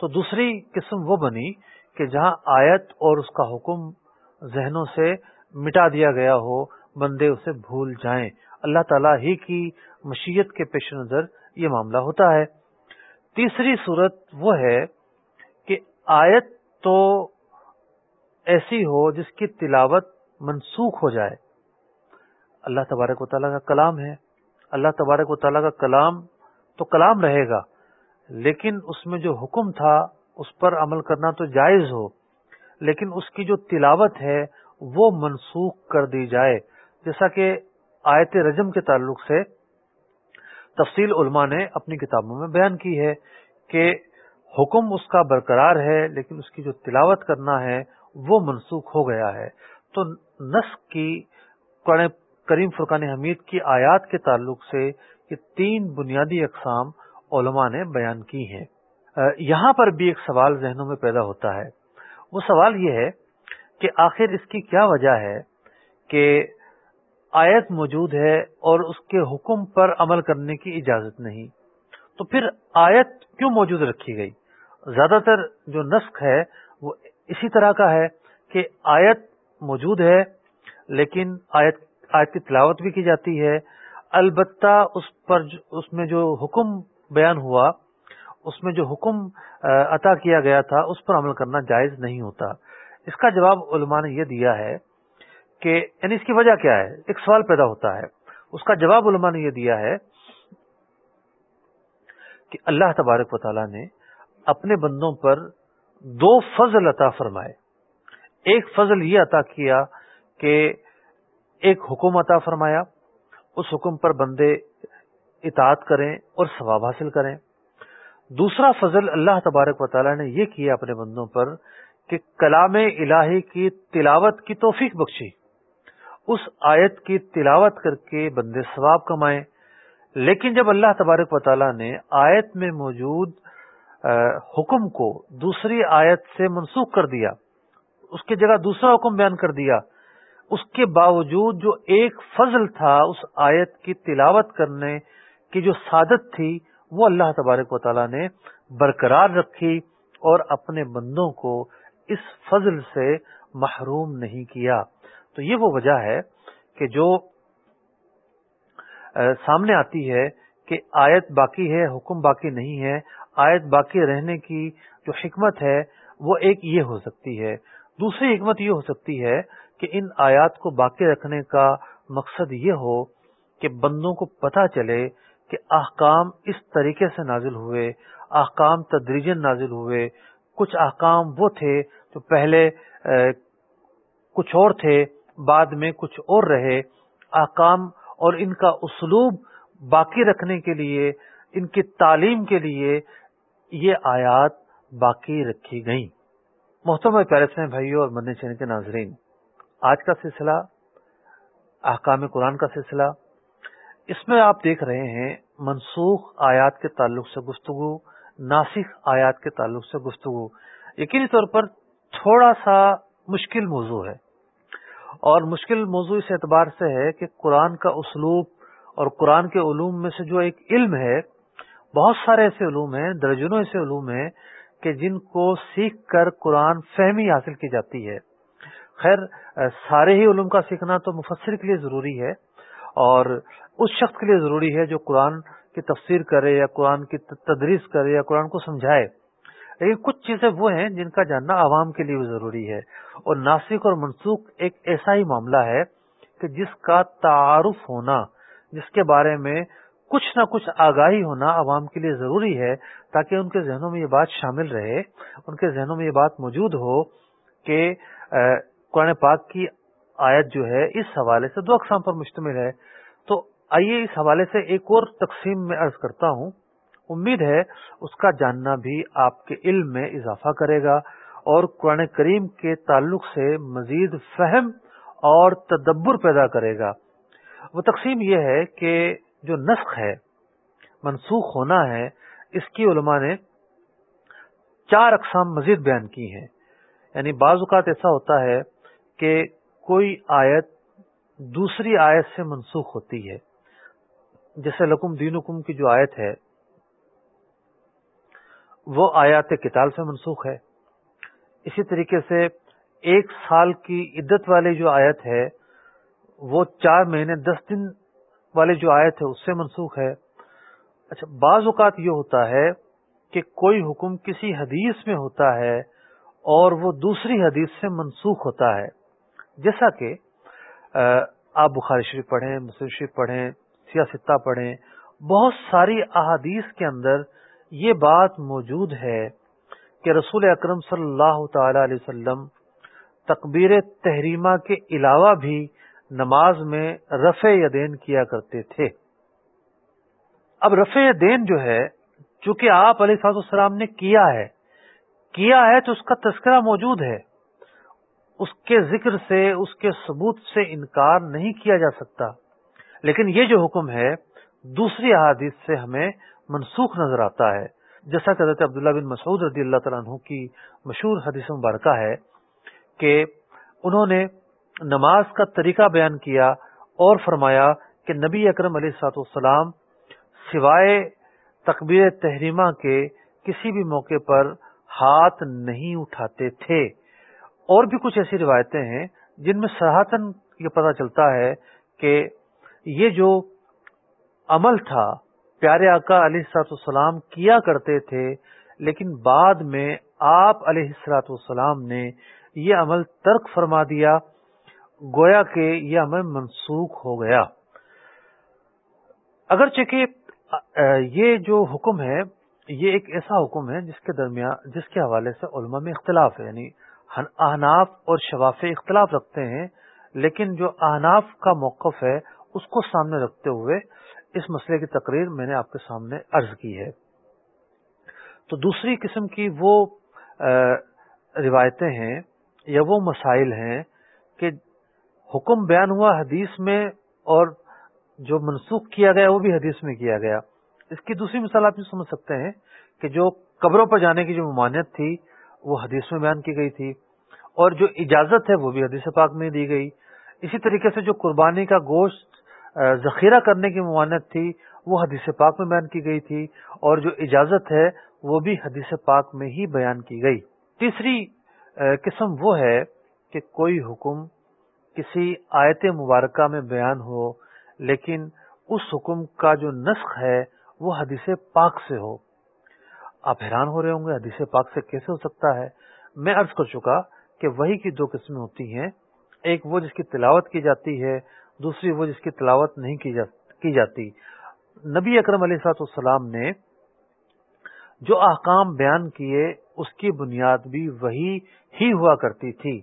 تو دوسری قسم وہ بنی کہ جہاں آیت اور اس کا حکم ذہنوں سے مٹا دیا گیا ہو، بندے اسے بھول جائیں۔ اللہ تعالیٰ ہی کی مشیت کے پیش نظر یہ معاملہ ہوتا ہے۔ تیسری صورت وہ ہے کہ آیت تو ایسی ہو جس کی تلاوت منسوخ ہو جائے۔ اللہ تبارک و تعالیٰ کا کلام ہے۔ اللہ تبارک و تعالیٰ کا کلام تو کلام رہے گا، لیکن اس میں جو حکم تھا اس پر عمل کرنا تو جائز ہو، لیکن اس کی جو تلاوت ہے وہ منسوخ کر دی جائے۔ جیسا کہ آیت رجم کے تعلق سے تفصیل علماء نے اپنی کتابوں میں بیان کی ہے کہ حکم اس کا برقرار ہے، لیکن اس کی جو تلاوت کرنا ہے وہ منسوخ ہو گیا ہے۔ تو نسخ کی قرآن کریم فرقان حمید کی آیات کے تعلق سے یہ تین بنیادی اقسام علماء نے بیان کی ہیں۔ یہاں پر بھی ایک سوال ذہنوں میں پیدا ہوتا ہے۔ وہ سوال یہ ہے کہ آخر اس کی کیا وجہ ہے کہ آیت موجود ہے اور اس کے حکم پر عمل کرنے کی اجازت نہیں۔ تو پھر آیت کیوں موجود رکھی گئی؟ زیادہ تر جو نسخ ہے وہ اسی طرح کا ہے کہ آیت موجود ہے لیکن آیت آیت کی تلاوت بھی کی جاتی ہے۔ البتہ اس پر اس میں جو حکم بیان ہوا، اس میں جو حکم عطا کیا گیا تھا، اس پر عمل کرنا جائز نہیں ہوتا۔ اس کا جواب علماء نے یہ دیا ہے کہ یعنی اس کی وجہ کیا ہے؟ ایک سوال پیدا ہوتا ہے۔ اس کا جواب علماء نے یہ دیا ہے کہ اللہ تبارک و تعالیٰ نے اپنے بندوں پر دو فضل عطا فرمائے۔ ایک فضل یہ عطا کیا کہ ایک حکم عطا فرمایا، اس حکم پر بندے اطاعت کریں اور ثواب حاصل کریں۔ دوسرا فضل اللہ تبارک و تعالیٰ نے یہ کیا اپنے بندوں پر کہ کلام الہی کی تلاوت کی توفیق بخشی۔ اس آیت کی تلاوت کر کے بندے ثواب کمائیں۔ لیکن جب اللہ تبارک و تعالیٰ نے آیت میں موجود حکم کو دوسری آیت سے منسوخ کر دیا، اس کی جگہ دوسرا حکم بیان کر دیا، اس کے باوجود جو ایک فضل تھا اس آیت کی تلاوت کرنے کی جو سعادت تھی، وہ اللہ تبارک و تعالیٰ نے برقرار رکھی اور اپنے بندوں کو اس فضل سے محروم نہیں کیا۔ تو یہ وہ وجہ ہے کہ جو سامنے آتی ہے کہ آیت باقی ہے، حکم باقی نہیں ہے، آیت باقی رہنے کی جو حکمت ہے، وہ ایک یہ ہو سکتی ہے۔ دوسری حکمت یہ ہو سکتی ہے کہ ان آیات کو باقی رکھنے کا مقصد یہ ہو کہ بندوں کو پتہ چلے کہ احکام اس طریقے سے نازل ہوئے، احکام تدریجن نازل ہوئے۔ کچھ احکام وہ تھے جو پہلے کچھ اور تھے بعد میں کچھ اور رہے احکام اور ان کا اسلوب باقی رکھنے کے لیے، ان کی تعلیم کے لیے یہ آیات باقی رکھی گئیں۔ محترم پیرس میں بھائیوں اور مرنے چین کے ناظرین، آج کا سلسلہ احکام قرآن کا سلسلہ، اس میں آپ دیکھ رہے ہیں منسوخ آیات کے تعلق سے گفتگو، ناسخ آیات کے تعلق سے گفتگو۔ یقینی طور پر تھوڑا سا مشکل موضوع ہے۔ اور مشکل موضوع اس اعتبار سے ہے کہ قرآن کا اسلوب اور قرآن کے علوم میں سے جو ایک علم ہے، بہت سارے ایسے علوم ہیں، درجنوں ایسے علوم ہیں کہ جن کو سیکھ کر قرآن فہمی حاصل کی جاتی ہے۔ خیر، سارے ہی علوم کا سیکھنا تو مفسر کے لیے ضروری ہے اور اس شخص کے لیے ضروری ہے جو قرآن کی تفسیر کرے یا قرآن کی تدریس کرے یا قرآن کو سمجھائے۔ لیکن کچھ چیزیں وہ ہیں جن کا جاننا عوام کے لیے بھی ضروری ہے۔ اور ناسک اور منسوخ ایک ایسا ہی معاملہ ہے کہ جس کا تعارف ہونا، جس کے بارے میں کچھ نہ کچھ آگاہی ہونا عوام کے لیے ضروری ہے تاکہ ان کے ذہنوں میں یہ بات شامل رہے، ان کے ذہنوں میں یہ بات موجود ہو کہ قرآن پاک کی آیت جو ہے اس حوالے سے دو اقسام پر مشتمل ہے۔ تو آئیے اس حوالے سے ایک اور تقسیم میں عرض کرتا ہوں۔ امید ہے اس کا جاننا بھی آپ کے علم میں اضافہ کرے گا اور قرآن کریم کے تعلق سے مزید فہم اور تدبر پیدا کرے گا۔ وہ تقسیم یہ ہے کہ جو نسخ ہے، منسوخ ہونا ہے، اس کی علماء نے چار اقسام مزید بیان کی ہیں۔ یعنی بعض اوقات ایسا ہوتا ہے کہ کوئی آیت دوسری آیت سے منسوخ ہوتی ہے۔ جیسے لکم دین حکم کی جو آیت ہے وہ آیات کتاب سے منسوخ ہے۔ اسی طریقے سے ایک سال کی عدت والی جو آیت ہے، وہ چار مہینے، دس دن والی جو آیت ہے، اس سے منسوخ ہے۔ اچھا بعض اوقات یہ ہوتا ہے کہ کوئی حکم کسی حدیث میں ہوتا ہے اور وہ دوسری حدیث سے منسوخ ہوتا ہے۔ جیسا کہ آپ بخاری شریف پڑھیں، مسلم شریف پڑھیں سیاستہ پڑھیں، بہت ساری احادیث کے اندر یہ بات موجود ہے کہ رسول اکرم صلی اللہ تعالی علیہ وسلم تقبیر تحریمہ کے علاوہ بھی نماز میں رفع یدین کیا کرتے تھے۔ اب رفع دین جو ہے، چونکہ آپ علیہ صاحب السلام نے کیا ہے کیا ہے تو اس کا تذکرہ موجود ہے۔ اس کے ذکر سے، اس کے ثبوت سے انکار نہیں کیا جا سکتا۔ لیکن یہ جو حکم ہے، دوسری احادیث سے ہمیں منسوخ نظر آتا ہے۔ جیسا کہ حضرت عبداللہ بن مسعود رضی اللہ تعالیٰ عنہ کی مشہور حدیث مبارکہ ہے کہ انہوں نے نماز کا طریقہ بیان کیا اور فرمایا کہ نبی اکرم علیہ سات والسلام سوائے تقبیر تحریمہ کے کسی بھی موقع پر ہاتھ نہیں اٹھاتے تھے۔ اور بھی کچھ ایسی روایتیں ہیں جن میں سراہتن یہ پتہ چلتا ہے کہ یہ جو عمل تھا پیارے آقا علیہ السلاط السلام کیا کرتے تھے، لیکن بعد میں آپ علیہ السلاط والسلام نے یہ عمل ترک فرما دیا، گویا کہ یہ عمل منسوخ ہو گیا۔ اگرچہ کہ یہ جو حکم ہے، یہ ایک ایسا حکم ہے جس کے درمیان، جس کے حوالے سے علماء میں اختلاف ہے یعنی احناف اور شفاف اختلاف رکھتے ہیں، لیکن جو احناف کا موقف ہے، اس کو سامنے رکھتے ہوئے اس مسئلے کی تقریر میں نے آپ کے سامنے عرض کی ہے۔ تو دوسری قسم کی وہ روایتیں ہیں یا وہ مسائل ہیں کہ حکم بیان ہوا حدیث میں اور جو منسوخ کیا گیا وہ بھی حدیث میں کیا گیا۔ اس کی دوسری مثال آپ یہ سمجھ سکتے ہیں کہ جو قبروں پر جانے کی جو ممانعت تھی وہ حدیث میں بیان کی گئی تھی اور جو اجازت ہے وہ بھی حدیث پاک میں دی گئی۔ اسی طریقے سے جو قربانی کا گوشت ذخیرہ کرنے کی ممانت تھی، وہ حدیث پاک میں بیان کی گئی تھی اور جو اجازت ہے، وہ بھی حدیث پاک میں ہی بیان کی گئی۔ تیسری قسم وہ ہے کہ کوئی حکم کسی آیت مبارکہ میں بیان ہو، لیکن اس حکم کا جو نسخ ہے، وہ حدیث پاک سے ہو۔ آپ حیران ہو رہے ہوں گے، حدیث پاک سے کیسے ہو سکتا ہے؟ میں عرض کر چکا کہ وہی کی دو قسمیں ہوتی ہیں۔ ایک وہ جس کی تلاوت کی جاتی ہے دوسری وہ جس کی تلاوت نہیں کی جاتی۔ نبی اکرم علیہ سات السلام نے جو احکام بیان کیے، اس کی بنیاد بھی وہی ہی ہوا کرتی تھی۔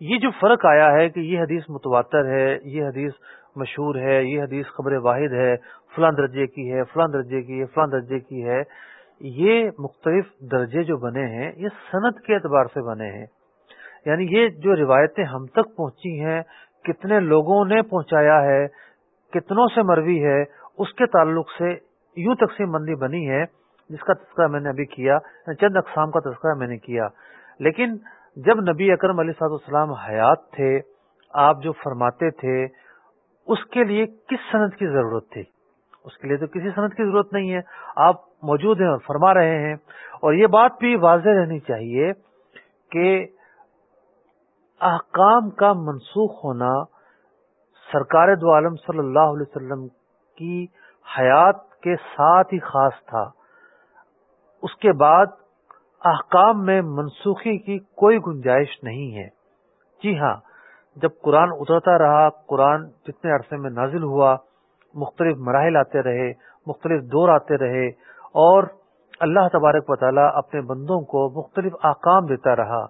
یہ جو فرق آیا ہے کہ یہ حدیث متواتر ہے، یہ حدیث مشہور ہے، یہ حدیث خبر واحد ہے فلان درجے کی ہے فلان درجے کی ہے فلان درجے کی ہے، یہ مختلف درجے جو بنے ہیں، یہ صنعت کے اعتبار سے بنے ہیں۔ یعنی یہ جو روایتیں ہم تک پہنچی ہیں کتنے لوگوں نے پہنچایا ہے، کتنوں سے مروی ہے، اس کے تعلق سے یوں تقسیم بندی بنی ہے، جس کا تذکرہ میں نے ابھی کیا یعنی چند اقسام کا تذکرہ میں نے کیا۔ لیکن جب نبی اکرم علی صاحب السلام حیات تھے، آپ جو فرماتے تھے، اس کے لیے کس صنعت کی ضرورت تھی؟ اس کے لیے تو کسی صنعت کی ضرورت نہیں ہے۔ آپ موجود ہیں اور فرما رہے ہیں۔ اور یہ بات بھی واضح رہنی چاہیے کہ احکام کا منسوخ ہونا سرکار دو عالم صلی اللہ علیہ وسلم کی حیات کے ساتھ ہی خاص تھا۔ اس کے بعد احکام میں منسوخی کی کوئی گنجائش نہیں ہے۔ جی ہاں جب قرآن اترتا رہا، قرآن جتنے عرصے میں نازل ہوا، مختلف مراحل آتے رہے، مختلف دور آتے رہے، اور اللہ تبارک و تعالیٰ اپنے بندوں کو مختلف احکام دیتا رہا۔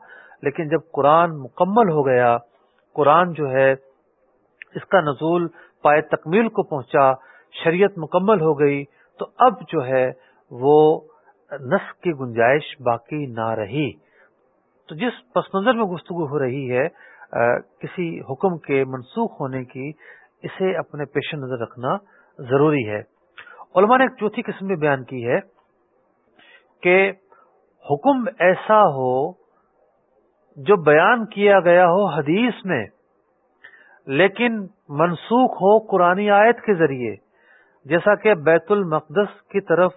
لیکن جب قرآن مکمل ہو گیا، قرآن جو ہے، اس کا نزول پائے تکمیل کو پہنچا، شریعت مکمل ہو گئی، تو اب جو ہے، وہ نس کی گنجائش باقی نہ رہی۔ تو جس پس منظر میں گفتگو ہو رہی ہے کسی حکم کے منسوخ ہونے کی، اسے اپنے پیش نظر رکھنا ضروری ہے۔ علماء نے ایک چوتھی قسم میں بیان کی ہے کہ حکم ایسا ہو جو بیان کیا گیا ہو حدیث میں، لیکن منسوخ ہو قرآن آیت کے ذریعے، جیسا کہ بیت المقدس کی طرف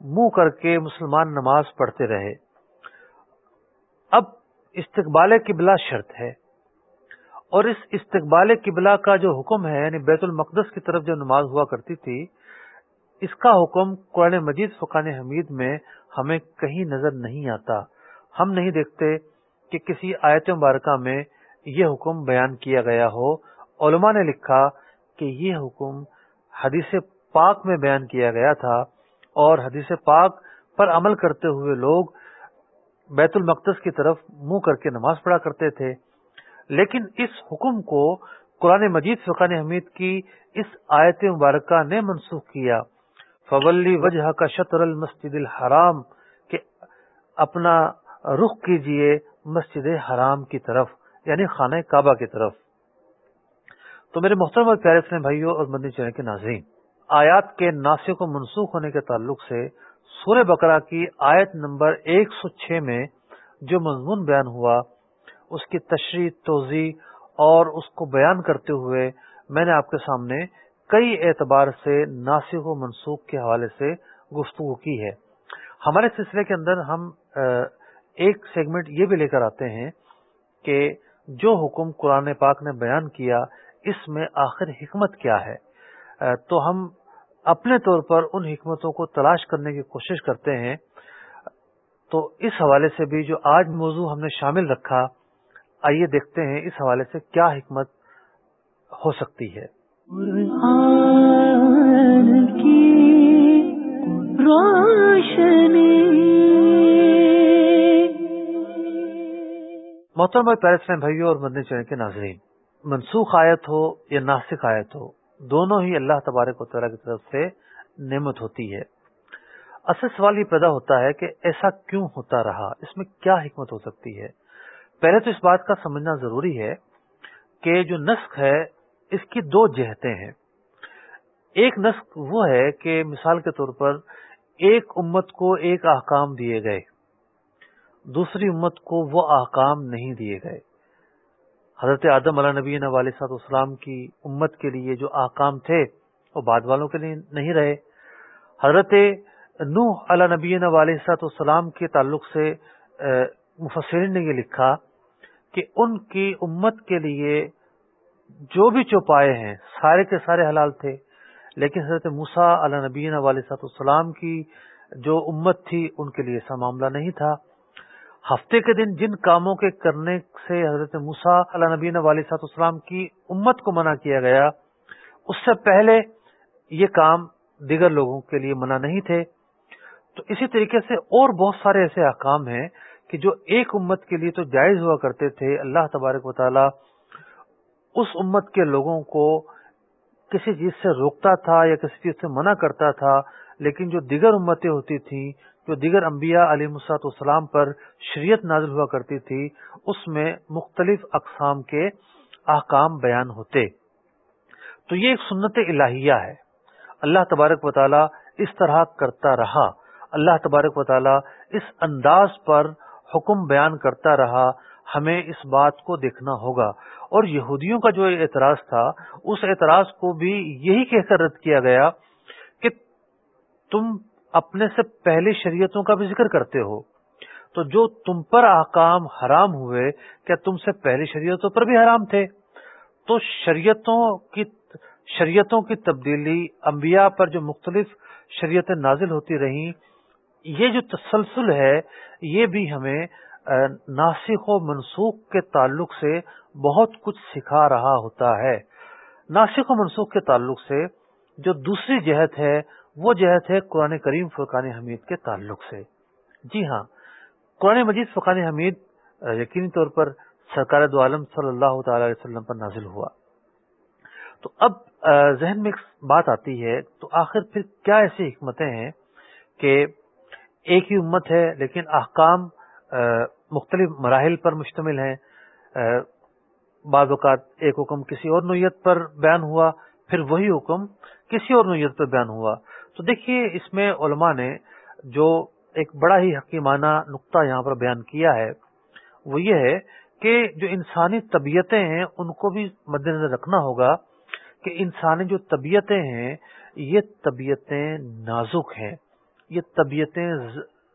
منہ کر کے مسلمان نماز پڑھتے رہے۔ اب استقبال قبلہ شرط ہے، اور اس استقبال قبلہ کا جو حکم ہے یعنی بیت المقدس کی طرف جو نماز ہوا کرتی تھی، اس کا حکم قرآن مجید فقان حمید میں ہمیں کہیں نظر نہیں آتا۔ ہم نہیں دیکھتے کہ کسی آیت مبارکہ میں یہ حکم بیان کیا گیا ہو۔ علماء نے لکھا کہ یہ حکم حدیث پاک میں بیان کیا گیا تھا اور حدیث پاک پر عمل کرتے ہوئے لوگ بیت المقدس کی طرف منہ کر کے نماز پڑھا کرتے تھے۔ لیکن اس حکم کو قرآن مجید فقان حمید کی اس آیت مبارکہ نے منسوخ کیا۔ فولی وجہ کا شطر المسجد الحرام کہ اپنا رخ کیجیے مسجد حرام کی طرف یعنی خانہ کعبہ کی طرف۔ تو میرے محترم اور پیارے اسلام بھائیوں اور مدنی چینل کے ناظرین، آیات کے ناسک و منسوخ ہونے کے تعلق سے سورہ بقرہ کی آیت نمبر ایک سو چھ میں جو مضمون بیان ہوا، اس کی تشریح توضیع اور اس کو بیان کرتے ہوئے میں نے آپ کے سامنے کئی اعتبار سے ناسک و منسوخ کے حوالے سے گفتگو کی ہے۔ ہمارے سلسلے کے اندر ہم ایک سیگمنٹ یہ بھی لے کر آتے ہیں کہ جو حکم قرآن پاک نے بیان کیا، اس میں آخر حکمت کیا ہے؟ تو ہم اپنے طور پر ان حکمتوں کو تلاش کرنے کی کوشش کرتے ہیں۔ تو اس حوالے سے بھی جو آج موضوع ہم نے شامل رکھا، آئیے دیکھتے ہیں اس حوالے سے کیا حکمت ہو سکتی ہے۔ محترمہ پیرسلم بھائیوں اور مدنی چین کے ناظرین، منسوخ آیت ہو یا ناسک آیت ہو، دونوں ہی اللہ تبارک و تعالیٰ کی طرف سے نعمت ہوتی ہے۔ اصل سوال یہ پیدا ہوتا ہے کہ ایسا کیوں ہوتا رہا؟ اس میں کیا حکمت ہو سکتی ہے؟ پہلے تو اس بات کا سمجھنا ضروری ہے کہ جو نسخ ہے، اس کی دو جہتیں ہیں۔ ایک نسخ وہ ہے کہ مثال کے طور پر ایک امت کو ایک احکام دیے گئے۔ دوسری امت کو وہ احکام نہیں دیے گئے۔ حضرت آدم علیہ نبی والد اسلام کی امت کے لیے جو احکام تھے، وہ بعد والوں کے لیے نہیں رہے۔ حضرت نوح علیہ نبی والد السلام کے تعلق سے مفسرین نے یہ لکھا کہ ان کی امت کے لیے جو بھی چوپائے ہیں، سارے کے سارے حلال تھے۔ لیکن حضرت مسا علیہ نبی والد السلام کی جو امت تھی، ان کے لیے ایسا معاملہ نہیں تھا۔ ہفتے کے دن جن کاموں کے کرنے سے حضرت مسا علیہ نبی والد السلام کی امت کو منع کیا گیا، اس سے پہلے یہ کام دیگر لوگوں کے لیے منع نہیں تھے۔ تو اسی طریقے سے اور بہت سارے ایسے احکام ہیں کہ جو ایک امت کے لیے تو جائز ہوا کرتے تھے۔ اللہ تبارک و تعالی اس امت کے لوگوں کو کسی چیز سے روکتا تھا یا کسی چیز سے منع کرتا تھا لیکن جو دیگر امتیں ہوتی تھیں، جو دیگر انبیاء علی مساط والسلام پر شریعت نازل ہوا کرتی تھی، اس میں مختلف اقسام کے احکام بیان ہوتے۔ تو یہ ایک سنت الہیہ ہے۔ اللہ تبارک و تعالی اس طرح کرتا رہا۔ اللہ تبارک و تعالی اس انداز پر حکم بیان کرتا رہا، ہمیں اس بات کو دیکھنا ہوگا۔ اور یہودیوں کا جو اعتراض تھا، اس اعتراض کو بھی یہی کہہ کر رد کیا گیا تم اپنے سے پہلی شریعتوں کا بھی ذکر کرتے ہو۔ تو جو تم پر احکام حرام ہوئے، کیا تم سے پہلی شریعتوں پر بھی حرام تھے؟ تو شریعتوں کی شریعتوں کی تبدیلی، انبیاء پر جو مختلف شریعتیں نازل ہوتی رہیں، یہ جو تسلسل ہے، یہ بھی ہمیں ناسک و منسوخ کے تعلق سے بہت کچھ سکھا رہا ہوتا ہے۔ ناسک و منسوخ کے تعلق سے جو دوسری جہت ہے وہ جہت ہے قرآن کریم فرقان حمید کے تعلق سے۔ جی ہاں قرآن مجید فرقان حمید یقینی طور پر سرکار دو عالم صلی اللہ تعالی علیہ وسلم پر نازل ہوا۔ تو اب ذہن میں ایک بات آتی ہے، تو آخر پھر کیا ایسی حکمتیں ہیں کہ ایک ہی امت ہے لیکن احکام مختلف مراحل پر مشتمل ہیں۔ بعض اوقات ایک حکم کسی اور نوعیت پر بیان ہوا، پھر وہی حکم کسی اور نوعیت پر بیان ہوا۔ تو دیکھیے، اس میں علماء نے جو ایک بڑا ہی حکیمانہ نقطہ یہاں پر بیان کیا ہے، وہ یہ ہے کہ جو انسانی طبیعتیں ہیں، ان کو بھی مد نظر رکھنا ہوگا کہ انسانی جو طبیعتیں ہیں، یہ طبیعتیں نازک ہیں، یہ طبیعتیں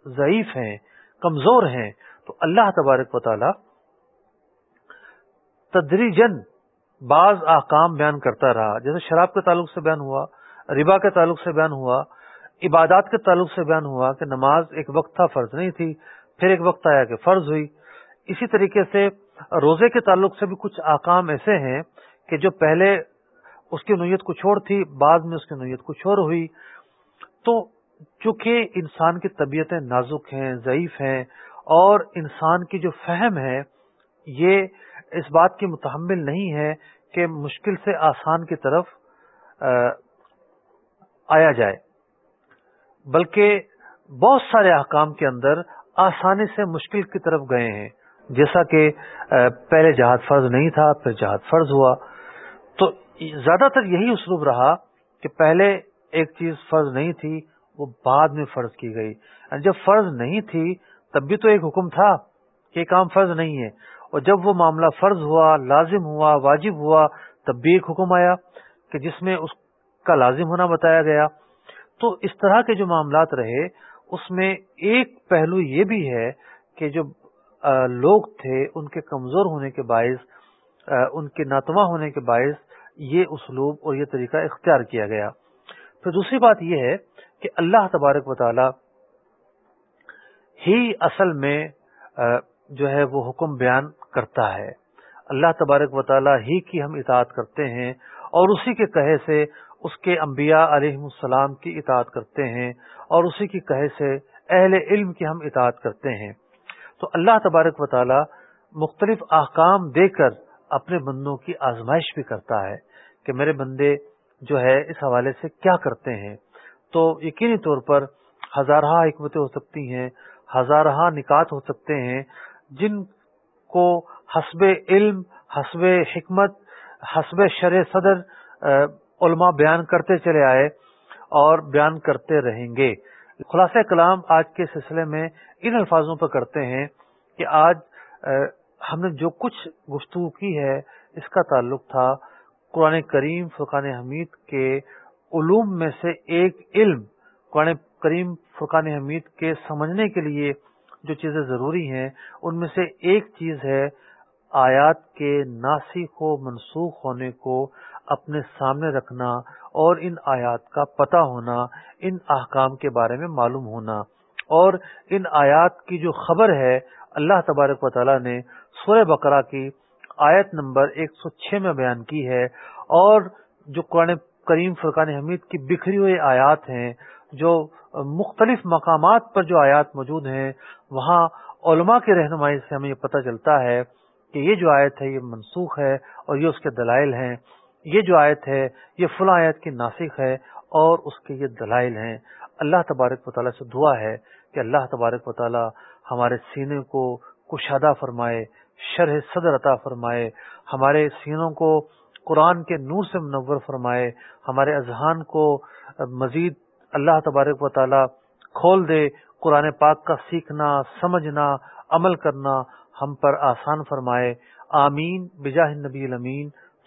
ضعیف ہیں، کمزور ہیں۔ تو اللہ تبارک و تعالی تدریجن بعض احکام بیان کرتا رہا۔ جیسے شراب کے تعلق سے بیان ہوا ربا کے تعلق سے بیان ہوا، عبادات کے تعلق سے بیان ہوا کہ نماز ایک وقت تھا، فرض نہیں تھی، پھر ایک وقت آیا کہ فرض ہوئی۔ اسی طریقے سے روزے کے تعلق سے بھی کچھ احکام ایسے ہیں کہ جو پہلے اس کی نوعیت کچھ اور تھی، بعد میں اس کی نوعیت کچھ اور ہوئی۔ تو چونکہ انسان کی طبیعتیں نازک ہیں، ضعیف ہیں اور انسان کی جو فہم ہے، یہ اس بات کی متحمل نہیں ہے کہ مشکل سے آسان کی طرف آیا جائے۔ بلکہ بہت سارے احکام کے اندر آسانی سے مشکل کی طرف گئے ہیں۔ جیسا کہ پہلے جہاد فرض نہیں تھا، پھر جہاد فرض ہوا۔ تو زیادہ تر یہی اسلوب رہا کہ پہلے ایک چیز فرض نہیں تھی، وہ بعد میں فرض کی گئی۔ یعنی جب فرض نہیں تھی، تب بھی تو ایک حکم تھا کہ کام فرض نہیں ہے۔ اور جب وہ معاملہ فرض ہوا، لازم ہوا، واجب ہوا، تب بھی ایک حکم آیا کہ جس میں اس کا لازم ہونا بتایا گیا۔ تو اس طرح کے جو معاملات رہے، اس میں ایک پہلو یہ بھی ہے کہ جو لوگ تھے، ان کے کمزور ہونے کے باعث ان کے ناتواں ہونے کے باعث یہ اسلوب اور یہ طریقہ اختیار کیا گیا۔ پھر دوسری بات یہ ہے کہ اللہ تبارک و تعالی ہی اصل میں جو ہے وہ حکم بیان کرتا ہے۔ اللہ تبارک و تعالی ہی کی ہم اطاعت کرتے ہیں اور اسی کے کہے سے اس کے انبیاء علیہ السلام کی اطاعت کرتے ہیں اور اسی کی کہے سے اہل علم کی ہم اطاعت کرتے ہیں۔ تو اللہ تبارک و تعالی مختلف احکام دے کر اپنے بندوں کی آزمائش بھی کرتا ہے کہ میرے بندے جو ہے اس حوالے سے کیا کرتے ہیں۔ تو یقینی طور پر ہزارہ حکمتیں ہو سکتی ہیں، ہزارہ نکات ہو سکتے ہیں جن کو حسب علم، حسب حکمت، حسب شرع صدر علماء بیان کرتے چلے آئے اور بیان کرتے رہیں گے۔ خلاصہ کلام آج کے سلسلے میں ان الفاظوں پر کرتے ہیں کہ آج ہم نے جو کچھ گفتگو کی ہے، اس کا تعلق تھا قرآن کریم، فرقان حمید کے علوم میں سے ایک علم۔ قرآن کریم، فرقان حمید کے سمجھنے کے لیے جو چیزیں ضروری ہیں، ان میں سے ایک چیز ہے آیات کے ناسخ و منسوخ ہونے کو اپنے سامنے رکھنا اور ان آیات کا پتہ ہونا، ان احکام کے بارے میں معلوم ہونا۔ اور ان آیات کی جو خبر ہے، اللہ تبارک و تعالی نے سورہ بقرہ کی آیت نمبر ایک سو چھ میں بیان کی ہے۔ اور جو قرآن کریم فرقان حمید کی بکھری ہوئی آیات ہیں، جو مختلف مقامات پر جو آیات موجود ہیں، وہاں علماء کی رہنمائی سے ہمیں یہ پتہ چلتا ہے کہ یہ جو آیت ہے، یہ منسوخ ہے اور یہ اس کے دلائل ہیں۔ یہ جو آیت ہے، یہ فلاں آیت کی ناسک ہے اور اس کے یہ دلائل ہیں۔ اللہ تبارک و تعالیٰ سے دعا ہے کہ اللہ تبارک و تعالیٰ ہمارے سینے کو کشادہ فرمائے، شرح صدر عطا فرمائے، ہمارے سینوں کو قرآن کے نور سے منور فرمائے، ہمارے اذہان کو مزید اللہ تبارک و تعالیٰ کھول دے، قرآن پاک کا سیکھنا، سمجھنا، عمل کرنا ہم پر آسان فرمائے۔ آمین۔ بجاہ نبی الامین۔